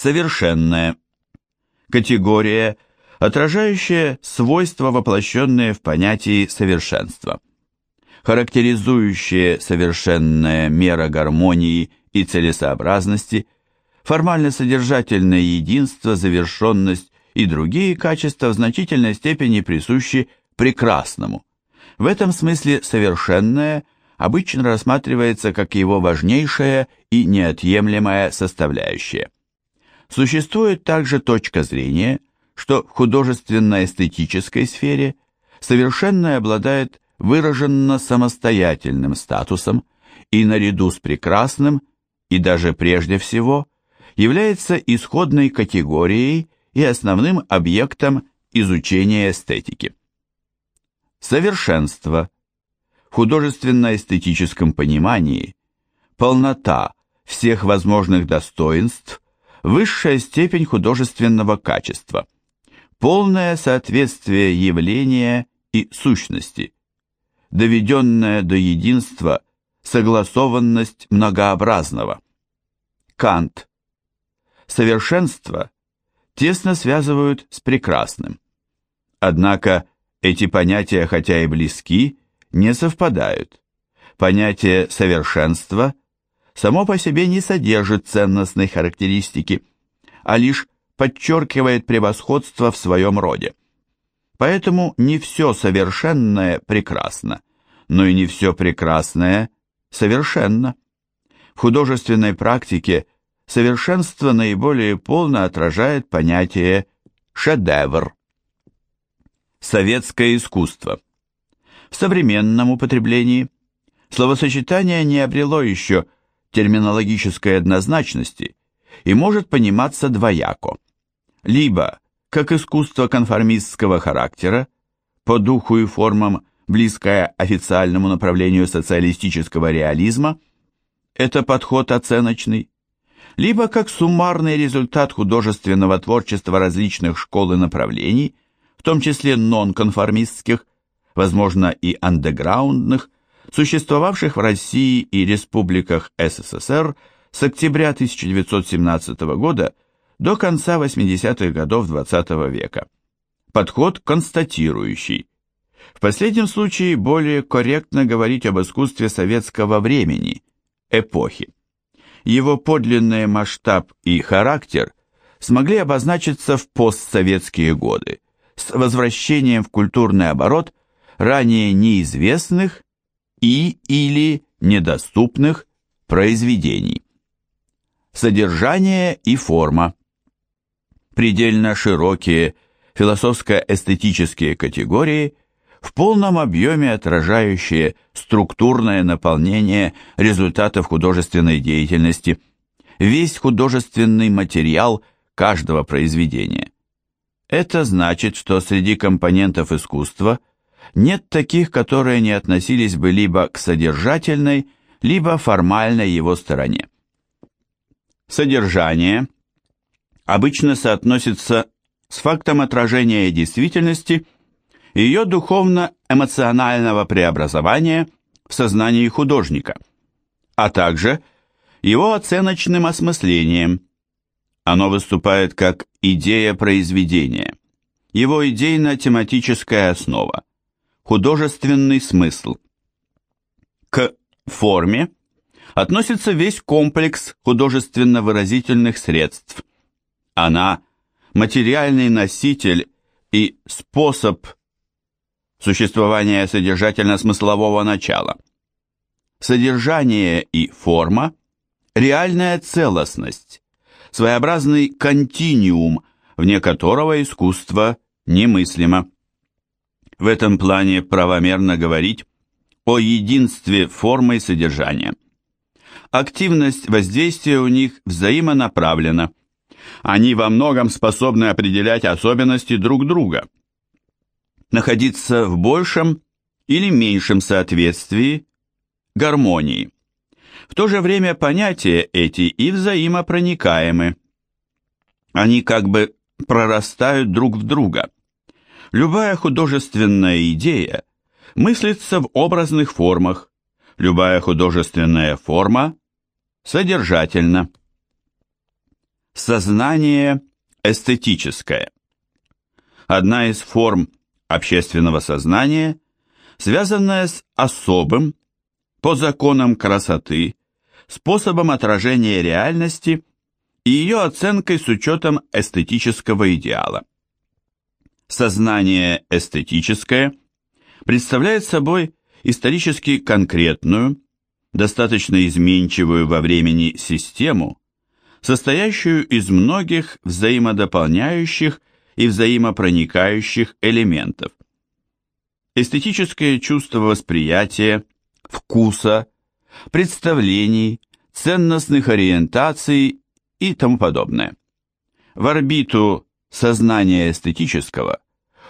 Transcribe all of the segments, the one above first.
Совершенное. Категория, отражающая свойства, воплощенные в понятии совершенства. Характеризующая совершенная мера гармонии и целесообразности, формально-содержательное единство, завершенность и другие качества в значительной степени присущи прекрасному. В этом смысле совершенное обычно рассматривается как его важнейшая и неотъемлемая составляющая. Существует также точка зрения, что в художественно-эстетической сфере совершенное обладает выраженно самостоятельным статусом и наряду с прекрасным, и даже прежде всего, является исходной категорией и основным объектом изучения эстетики. Совершенство. В художественно-эстетическом понимании полнота всех возможных достоинств высшая степень художественного качества, полное соответствие явления и сущности, доведенная до единства согласованность многообразного. Кант. Совершенство тесно связывают с прекрасным. Однако эти понятия, хотя и близки, не совпадают. Понятие совершенства само по себе не содержит ценностной характеристики, а лишь подчеркивает превосходство в своем роде. Поэтому не все совершенное прекрасно, но и не все прекрасное совершенно. В художественной практике совершенство наиболее полно отражает понятие «шедевр». Советское искусство. В современном употреблении словосочетание не обрело еще терминологической однозначности и может пониматься двояко. Либо как искусство конформистского характера, по духу и формам близкое официальному направлению социалистического реализма, это подход оценочный, либо как суммарный результат художественного творчества различных школ и направлений, в том числе нонконформистских, возможно и андеграундных, существовавших в России и республиках СССР с октября 1917 года до конца 80-х годов XX -го века. Подход констатирующий. В последнем случае более корректно говорить об искусстве советского времени, эпохи. Его подлинный масштаб и характер смогли обозначиться в постсоветские годы с возвращением в культурный оборот ранее неизвестных и или недоступных произведений. Содержание и форма. Предельно широкие философско-эстетические категории, в полном объеме отражающие структурное наполнение результатов художественной деятельности, весь художественный материал каждого произведения. Это значит, что среди компонентов искусства – нет таких, которые не относились бы либо к содержательной, либо формальной его стороне. Содержание обычно соотносится с фактом отражения действительности и ее духовно-эмоционального преобразования в сознании художника, а также его оценочным осмыслением. Оно выступает как идея произведения, его идейно-тематическая основа художественный смысл. К форме относится весь комплекс художественно-выразительных средств. Она – материальный носитель и способ существования содержательно-смыслового начала. Содержание и форма – реальная целостность, своеобразный континиум, вне которого искусство немыслимо в этом плане правомерно говорить о единстве формы и содержания. Активность воздействия у них взаимонаправлена. Они во многом способны определять особенности друг друга, находиться в большем или меньшем соответствии, гармонии. В то же время понятия эти и взаимопроникаемы. Они как бы прорастают друг в друга – Любая художественная идея мыслится в образных формах, любая художественная форма содержательна. Сознание эстетическое. Одна из форм общественного сознания, связанная с особым, по законам красоты, способом отражения реальности и ее оценкой с учетом эстетического идеала. Сознание эстетическое представляет собой исторически конкретную, достаточно изменчивую во времени систему, состоящую из многих взаимодополняющих и взаимопроникающих элементов. Эстетическое чувство восприятия, вкуса, представлений, ценностных ориентаций и тому подобное. В орбиту сознания эстетического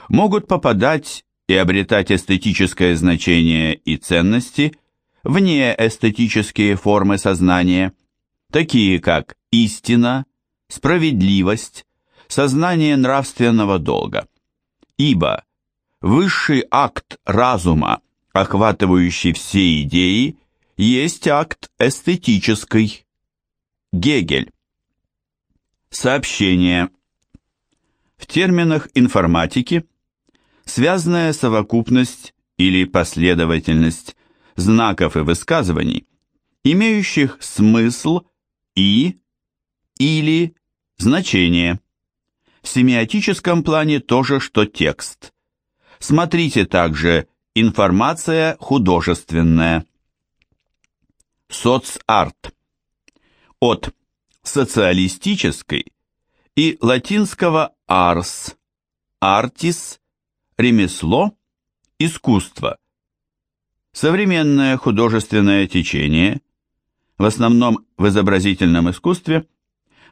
могут попадать и обретать эстетическое значение и ценности вне эстетические формы сознания, такие как истина, справедливость, сознание нравственного долга. Ибо высший акт разума, охватывающий все идеи, есть акт эстетический. Гегель. Сообщение. В терминах информатики связанная совокупность или последовательность знаков и высказываний, имеющих смысл и или значение. В семиотическом плане то же, что текст. Смотрите также информация художественная. Соцарт. От социалистической и латинского ars, artis, ремесло, искусство. Современное художественное течение, в основном в изобразительном искусстве,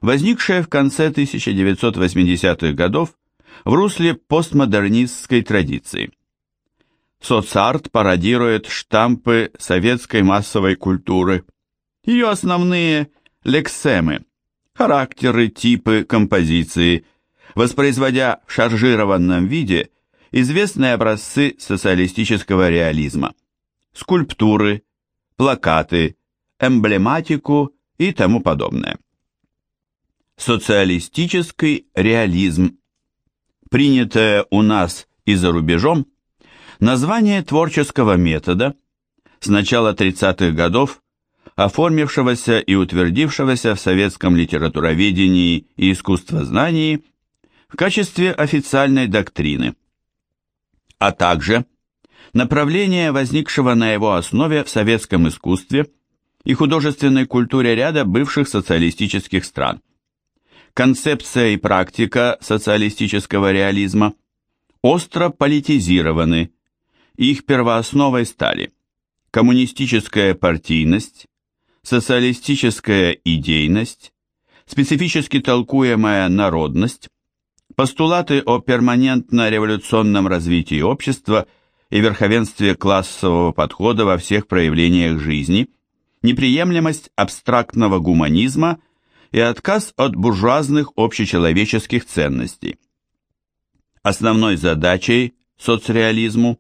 возникшее в конце 1980-х годов в русле постмодернистской традиции. Соцарт пародирует штампы советской массовой культуры. Ее основные лексемы, характеры, типы, композиции, воспроизводя в шаржированном виде известные образцы социалистического реализма, скульптуры, плакаты, эмблематику и тому подобное. Социалистический реализм. Принятое у нас и за рубежом, название творческого метода с начала 30-х годов, оформившегося и утвердившегося в советском литературоведении и искусствознании в качестве официальной доктрины – а также направление, возникшего на его основе в советском искусстве и художественной культуре ряда бывших социалистических стран. Концепция и практика социалистического реализма остро политизированы, их первоосновой стали коммунистическая партийность, социалистическая идейность, специфически толкуемая народность, Постулаты о перманентно-революционном развитии общества и верховенстве классового подхода во всех проявлениях жизни, неприемлемость абстрактного гуманизма и отказ от буржуазных общечеловеческих ценностей. Основной задачей соцреализму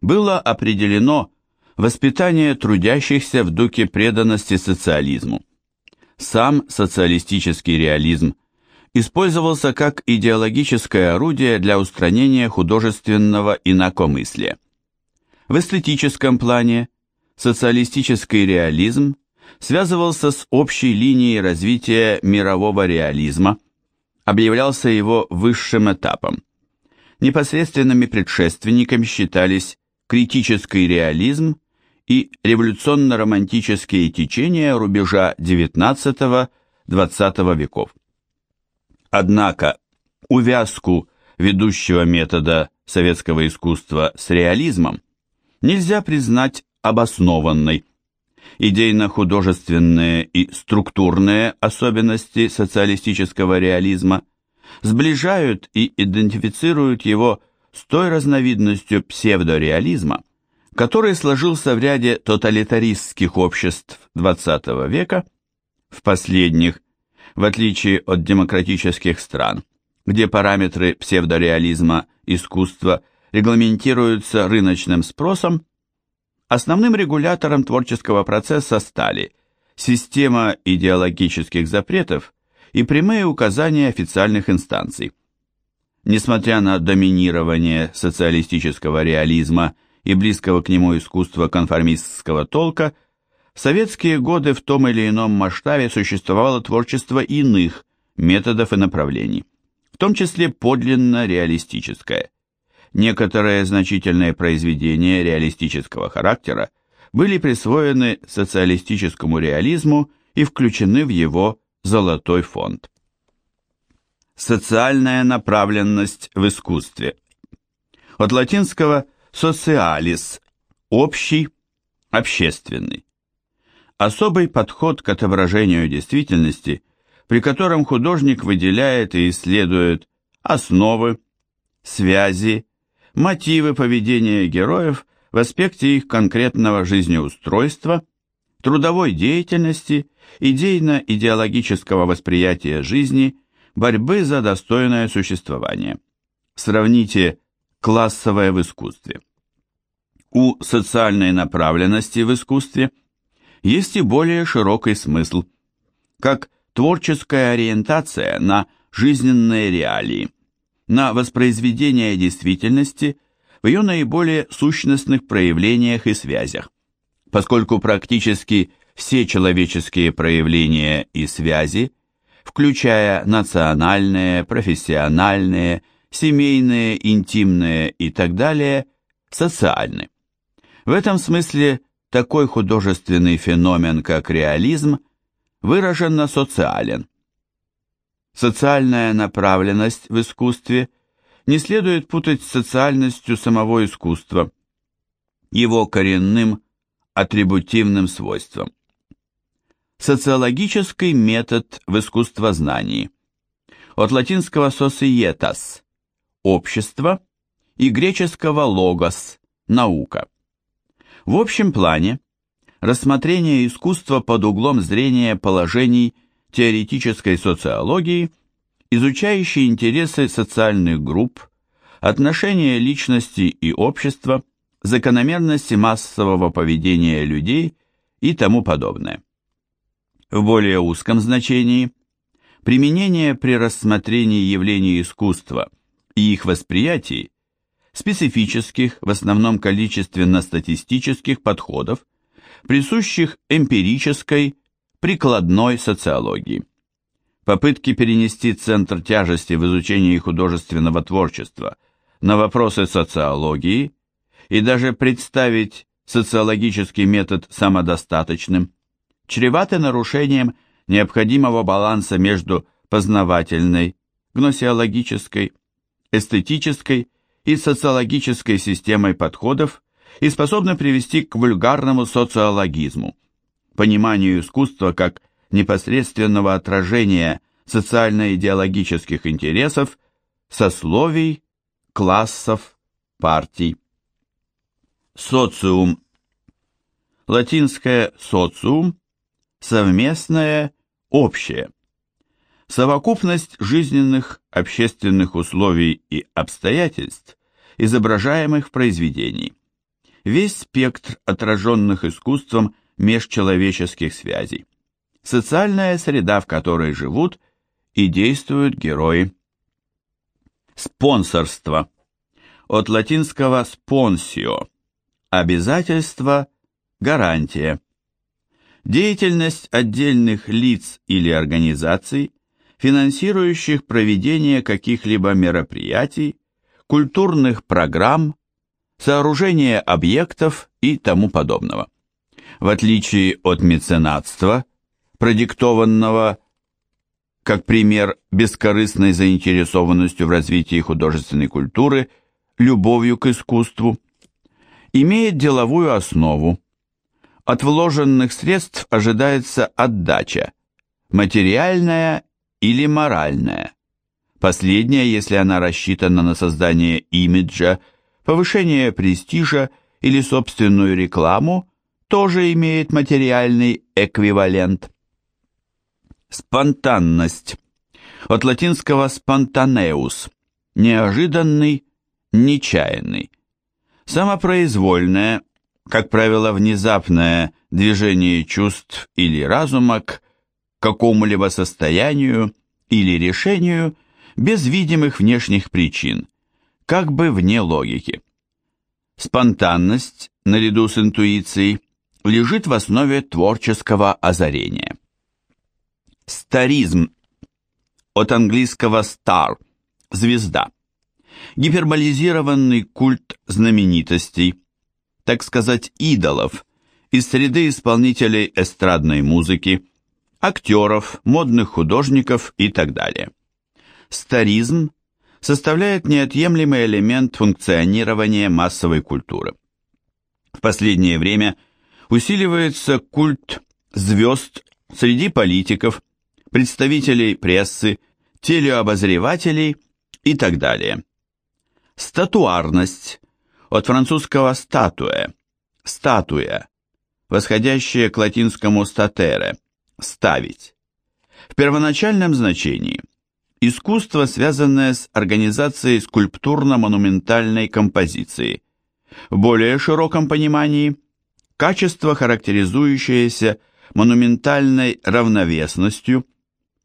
было определено воспитание трудящихся в духе преданности социализму. Сам социалистический реализм – использовался как идеологическое орудие для устранения художественного инакомыслия. В эстетическом плане социалистический реализм связывался с общей линией развития мирового реализма, объявлялся его высшим этапом. Непосредственными предшественниками считались критический реализм и революционно-романтические течения рубежа XIX-XX веков. Однако увязку ведущего метода советского искусства с реализмом нельзя признать обоснованной. Идейно-художественные и структурные особенности социалистического реализма сближают и идентифицируют его с той разновидностью псевдореализма, который сложился в ряде тоталитаристских обществ XX века, в последних в отличие от демократических стран, где параметры псевдореализма искусства регламентируются рыночным спросом, основным регулятором творческого процесса стали система идеологических запретов и прямые указания официальных инстанций. Несмотря на доминирование социалистического реализма и близкого к нему искусства конформистского толка, в советские годы в том или ином масштабе существовало творчество иных методов и направлений, в том числе подлинно реалистическое. Некоторые значительные произведения реалистического характера были присвоены социалистическому реализму и включены в его золотой фонд. Социальная направленность в искусстве. От латинского «socialis» – общий, общественный. Особый подход к отображению действительности, при котором художник выделяет и исследует основы, связи, мотивы поведения героев в аспекте их конкретного жизнеустройства, трудовой деятельности, идейно-идеологического восприятия жизни, борьбы за достойное существование. Сравните классовое в искусстве. У социальной направленности в искусстве есть и более широкий смысл, как творческая ориентация на жизненные реалии, на воспроизведение действительности в ее наиболее сущностных проявлениях и связях, поскольку практически все человеческие проявления и связи, включая национальные, профессиональные, семейные, интимные и так далее, социальны. В этом смысле такой художественный феномен, как реализм, выраженно социален. Социальная направленность в искусстве не следует путать с социальностью самого искусства, его коренным атрибутивным свойством. Социологический метод в искусствознании. От латинского societas – общество и греческого logos – наука. В общем плане рассмотрение искусства под углом зрения положений теоретической социологии, изучающей интересы социальных групп, отношения личности и общества, закономерности массового поведения людей и тому подобное. В более узком значении применение при рассмотрении явлений искусства и их восприятий специфических, в основном количественно-статистических подходов, присущих эмпирической, прикладной социологии. Попытки перенести центр тяжести в изучении художественного творчества на вопросы социологии и даже представить социологический метод самодостаточным – чреваты нарушением необходимого баланса между познавательной, гносеологической, эстетической и социологической системой подходов и способны привести к вульгарному социологизму, пониманию искусства как непосредственного отражения социально-идеологических интересов, сословий, классов, партий. Социум. Латинское «социум» совместное, общее. Совокупность жизненных, общественных условий и обстоятельств, изображаемых в произведении. Весь спектр отраженных искусством межчеловеческих связей. Социальная среда, в которой живут и действуют герои. Спонсорство. От латинского sponsio – обязательство, гарантия. Деятельность отдельных лиц или организаций, финансирующих проведение каких-либо мероприятий, культурных программ, сооружение объектов и тому подобного. В отличие от меценатства, продиктованного, как пример, бескорыстной заинтересованностью в развитии художественной культуры, любовью к искусству, имеет деловую основу, от вложенных средств ожидается отдача, материальная или моральная. Последняя, если она рассчитана на создание имиджа, повышение престижа или собственную рекламу, тоже имеет материальный эквивалент. Спонтанность. От латинского spontaneus – неожиданный, нечаянный. Самопроизвольное, как правило, внезапное движение чувств или разума к какому-либо состоянию или решению без видимых внешних причин, как бы вне логики. Спонтанность, наряду с интуицией, лежит в основе творческого озарения. Старизм от английского star – звезда. Гиперболизированный культ знаменитостей, так сказать, идолов, из среды исполнителей эстрадной музыки, актеров, модных художников и так далее. Старизм составляет неотъемлемый элемент функционирования массовой культуры. В последнее время усиливается культ звезд среди политиков, представителей прессы, телеобозревателей и так далее. Статуарность от французского статуя, статуя, восходящая к латинскому statere, ставить. В первоначальном значении искусство, связанное с организацией скульптурно-монументальной композиции. В более широком понимании качество, характеризующееся монументальной равновесностью,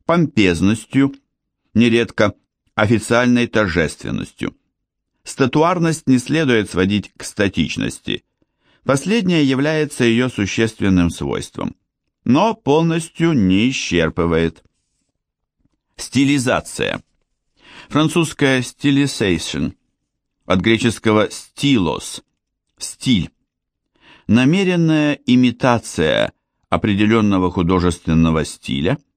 помпезностью, нередко официальной торжественностью. Статуарность не следует сводить к статичности. Последняя является ее существенным свойством, но полностью не исчерпывает. Стилизация. Французская стилизation, от греческого стилос, стиль. Намеренная имитация определенного художественного стиля –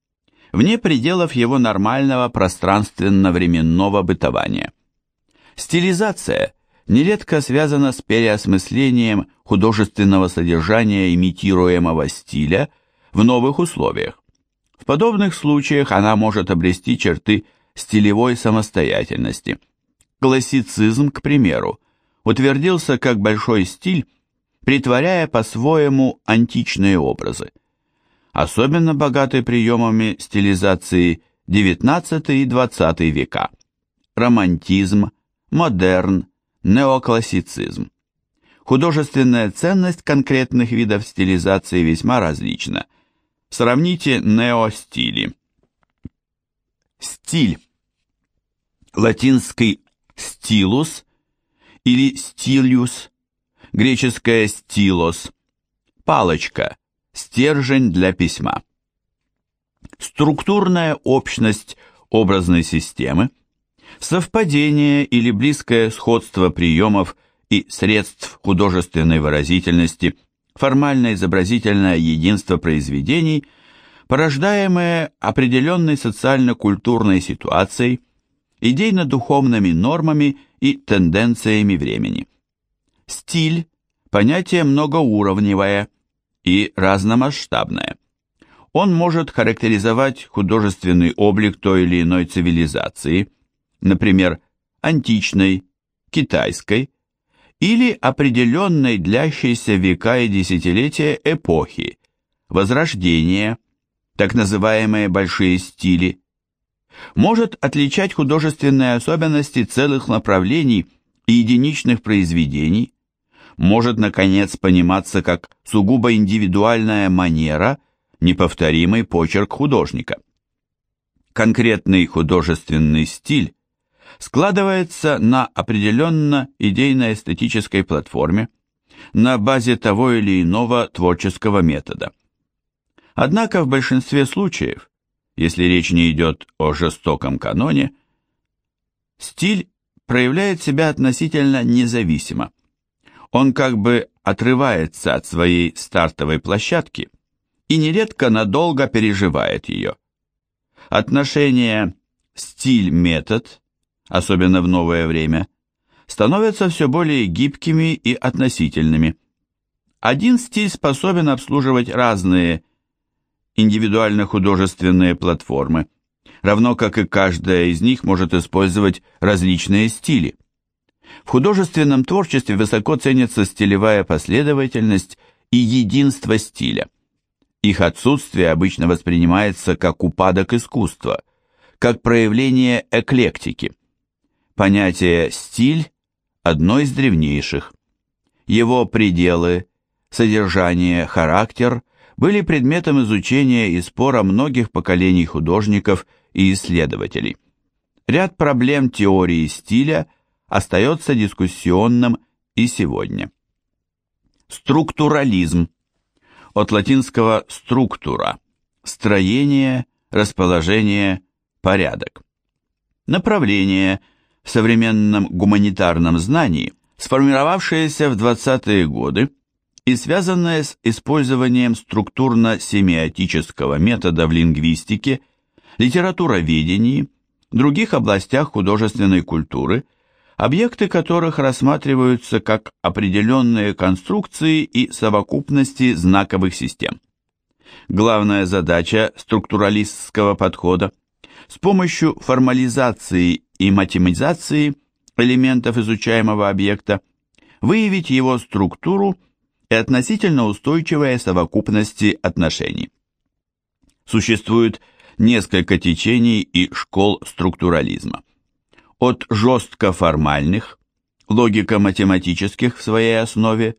вне пределов его нормального пространственно-временного бытования. Стилизация нередко связана с переосмыслением художественного содержания имитируемого стиля в новых условиях. В подобных случаях она может обрести черты стилевой самостоятельности. Классицизм, к примеру, утвердился как большой стиль, притворяя по-своему античные образы особенно богаты приемами стилизации XIX и XX века. Романтизм, модерн, неоклассицизм. Художественная ценность конкретных видов стилизации весьма различна. Сравните неостили. Стиль. Латинский стилус или стилиус, греческое стилос, палочка, Стержень для письма. Структурная общность образной системы, совпадение или близкое сходство приемов и средств художественной выразительности, формально-изобразительное единство произведений, порождаемое определенной социально-культурной ситуацией, идейно-духовными нормами и тенденциями времени. Стиль – понятие многоуровневое – и разномасштабное. Он может характеризовать художественный облик той или иной цивилизации, например, античной, китайской, или определенной длящейся века и десятилетия эпохи, возрождения, так называемые большие стили, может отличать художественные особенности целых направлений и единичных произведений, может, наконец, пониматься как сугубо индивидуальная манера, неповторимый почерк художника. Конкретный художественный стиль складывается на определенно идейно-эстетической платформе, на базе того или иного творческого метода. Однако в большинстве случаев, если речь не идет о жестоком каноне, стиль проявляет себя относительно независимо он как бы отрывается от своей стартовой площадки и нередко надолго переживает ее. Отношения стиль-метод, особенно в новое время, становятся все более гибкими и относительными. Один стиль способен обслуживать разные индивидуально-художественные платформы, равно как и каждая из них может использовать различные стили. В художественном творчестве высоко ценится стилевая последовательность и единство стиля. Их отсутствие обычно воспринимается как упадок искусства, как проявление эклектики. Понятие «стиль» – одно из древнейших. Его пределы, содержание, характер были предметом изучения и спора многих поколений художников и исследователей. Ряд проблем теории стиля остается дискуссионным и сегодня. Структурализм. От латинского «структура» – строение, расположение, порядок. Направление современном гуманитарном знании, сформировавшееся в 20-е годы и связанное с использованием структурно-семиотического метода в лингвистике, литературоведении, других областях художественной культуры – объекты которых рассматриваются как определенные конструкции и совокупности знаковых систем. Главная задача структуралистского подхода с помощью формализации и математизации элементов изучаемого объекта выявить его структуру и относительно устойчивые совокупности отношений. Существует несколько течений и школ структурализма от жестко формальных, логико-математических в своей основе,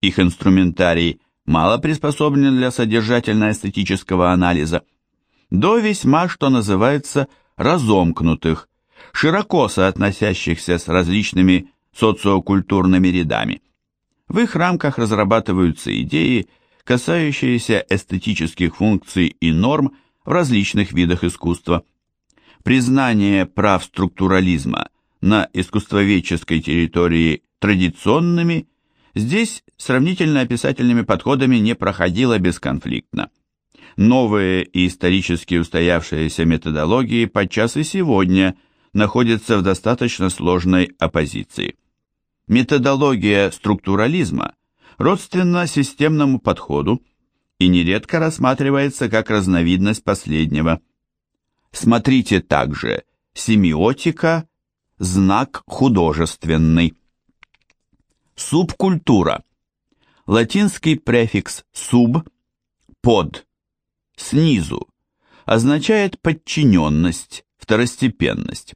их инструментарий мало приспособлен для содержательно-эстетического анализа, до весьма, что называется, разомкнутых, широко соотносящихся с различными социокультурными рядами. В их рамках разрабатываются идеи, касающиеся эстетических функций и норм в различных видах искусства – признание прав структурализма на искусствоведческой территории традиционными здесь сравнительно описательными подходами не проходило бесконфликтно. Новые и исторически устоявшиеся методологии подчас и сегодня находятся в достаточно сложной оппозиции. Методология структурализма родственна системному подходу и нередко рассматривается как разновидность последнего – Смотрите также семиотика, знак художественный. Субкультура. Латинский префикс «суб» – «под», «снизу» означает подчиненность, второстепенность.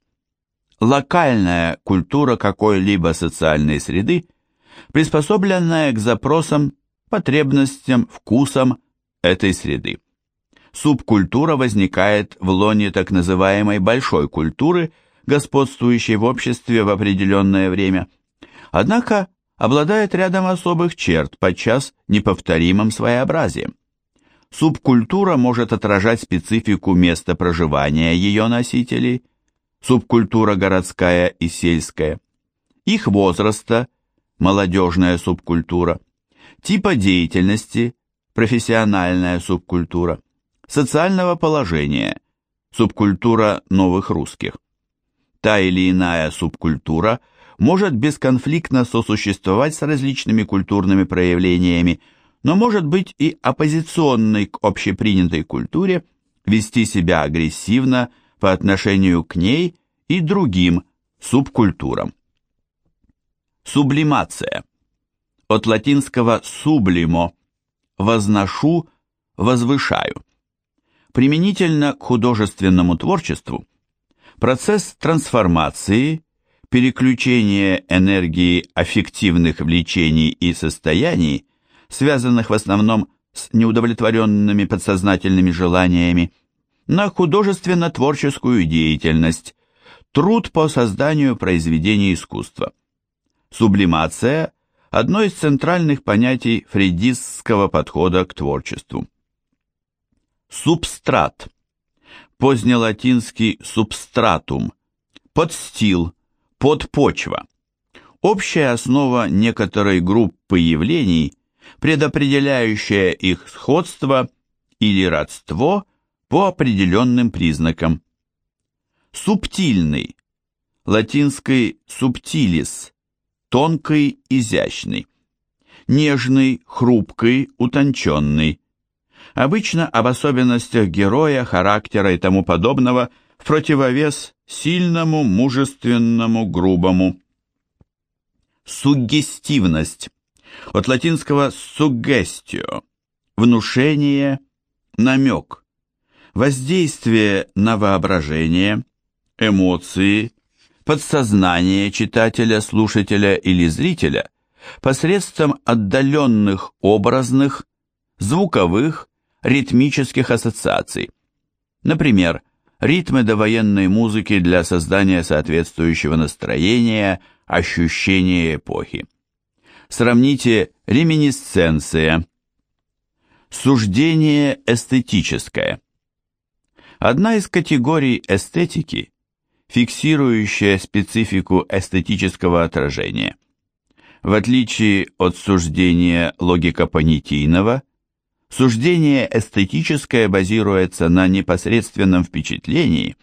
Локальная культура какой-либо социальной среды, приспособленная к запросам, потребностям, вкусам этой среды субкультура возникает в лоне так называемой большой культуры, господствующей в обществе в определенное время. Однако обладает рядом особых черт, подчас неповторимым своеобразием. Субкультура может отражать специфику места проживания ее носителей, субкультура городская и сельская, их возраста, молодежная субкультура, типа деятельности, профессиональная субкультура. Социального положения, субкультура новых русских. Та или иная субкультура может бесконфликтно сосуществовать с различными культурными проявлениями, но может быть и оппозиционной к общепринятой культуре, вести себя агрессивно по отношению к ней и другим субкультурам. Сублимация. От латинского «sublimo» – «возношу», «возвышаю». Применительно к художественному творчеству процесс трансформации, переключения энергии аффективных влечений и состояний, связанных в основном с неудовлетворенными подсознательными желаниями, на художественно-творческую деятельность, труд по созданию произведений искусства. Сублимация – одно из центральных понятий фрейдистского подхода к творчеству. Субстрат. Позднелатинский субстратум. Подстил, подпочва. Общая основа некоторой группы явлений, предопределяющая их сходство или родство по определенным признакам. Субтильный. Латинский subtilis, тонкий, изящный. Нежный, хрупкий, утонченный обычно об особенностях героя, характера и тому подобного, в противовес сильному, мужественному, грубому. Суггестивность. От латинского «suggestio» – внушение, намек. Воздействие на воображение, эмоции, подсознание читателя, слушателя или зрителя посредством отдаленных образных, звуковых, ритмических ассоциаций. Например, ритмы довоенной музыки для создания соответствующего настроения, ощущения эпохи. Сравните реминисценция, суждение эстетическое. Одна из категорий эстетики, фиксирующая специфику эстетического отражения. В отличие от суждения логико-понятийного, суждение эстетическое базируется на непосредственном впечатлении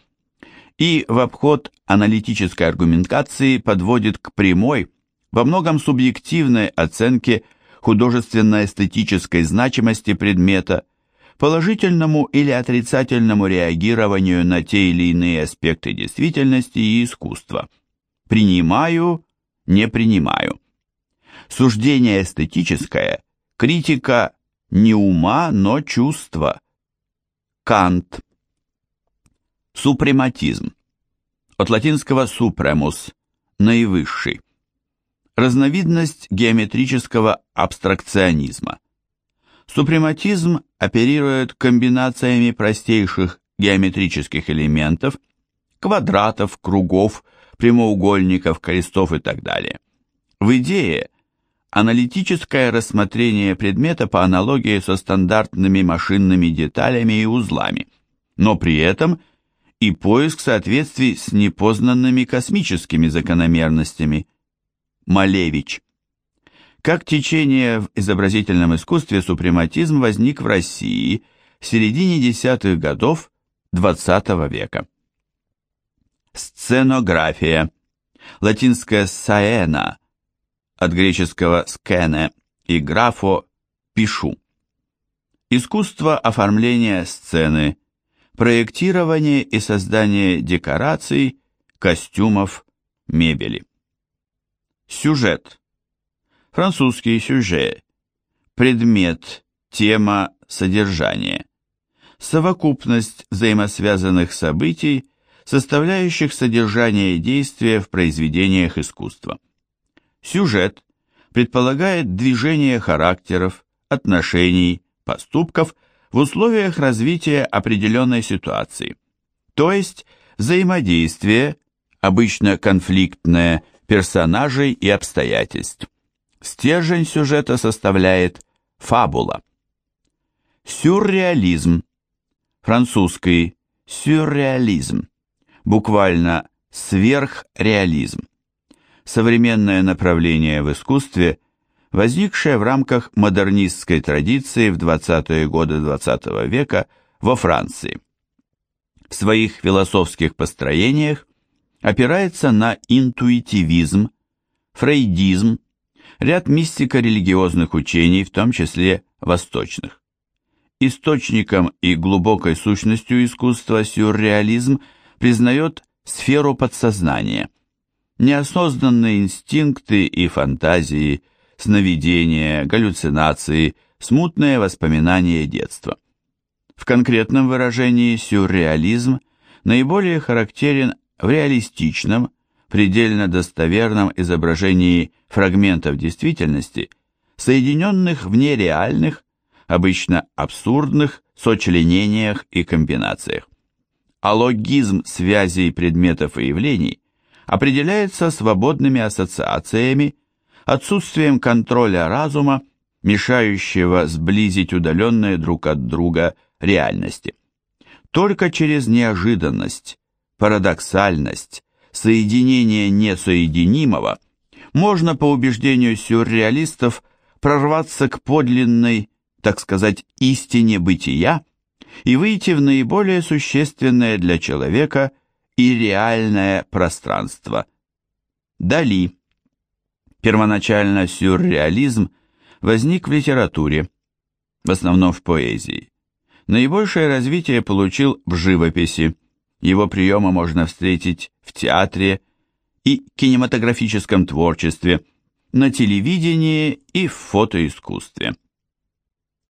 и в обход аналитической аргументации подводит к прямой, во многом субъективной оценке художественно-эстетической значимости предмета, положительному или отрицательному реагированию на те или иные аспекты действительности и искусства. Принимаю, не принимаю. Суждение эстетическое, критика не ума, но чувства. Кант. Супрематизм. От латинского supremus – наивысший. Разновидность геометрического абстракционизма. Супрематизм оперирует комбинациями простейших геометрических элементов, квадратов, кругов, прямоугольников, крестов и так далее. В идее аналитическое рассмотрение предмета по аналогии со стандартными машинными деталями и узлами, но при этом и поиск соответствий с непознанными космическими закономерностями. Малевич. Как течение в изобразительном искусстве супрематизм возник в России в середине десятых годов XX -го века. Сценография. Латинское «саэна» от греческого «скене» и «графо» «пишу». Искусство оформления сцены, проектирование и создание декораций, костюмов, мебели. Сюжет. Французский сюжет. Предмет, тема, содержание. Совокупность взаимосвязанных событий, составляющих содержание действия в произведениях искусства. Сюжет предполагает движение характеров, отношений, поступков в условиях развития определенной ситуации, то есть взаимодействие, обычно конфликтное, персонажей и обстоятельств. Стержень сюжета составляет фабула. Сюрреализм. Французский сюрреализм. Буквально сверхреализм современное направление в искусстве, возникшее в рамках модернистской традиции в 20-е годы XX -го века во Франции. В своих философских построениях опирается на интуитивизм, фрейдизм, ряд мистико-религиозных учений, в том числе восточных. Источником и глубокой сущностью искусства сюрреализм признает сферу подсознания – неосознанные инстинкты и фантазии, сновидения, галлюцинации, смутные воспоминания детства. В конкретном выражении сюрреализм наиболее характерен в реалистичном, предельно достоверном изображении фрагментов действительности, соединенных в нереальных, обычно абсурдных сочленениях и комбинациях. Алогизм связей предметов и явлений определяется свободными ассоциациями, отсутствием контроля разума, мешающего сблизить удаленные друг от друга реальности. Только через неожиданность, парадоксальность, соединение несоединимого можно, по убеждению сюрреалистов, прорваться к подлинной, так сказать, истине бытия и выйти в наиболее существенное для человека и реальное пространство. Дали. Первоначально сюрреализм возник в литературе, в основном в поэзии. Наибольшее развитие получил в живописи. Его приемы можно встретить в театре и кинематографическом творчестве, на телевидении и в фотоискусстве.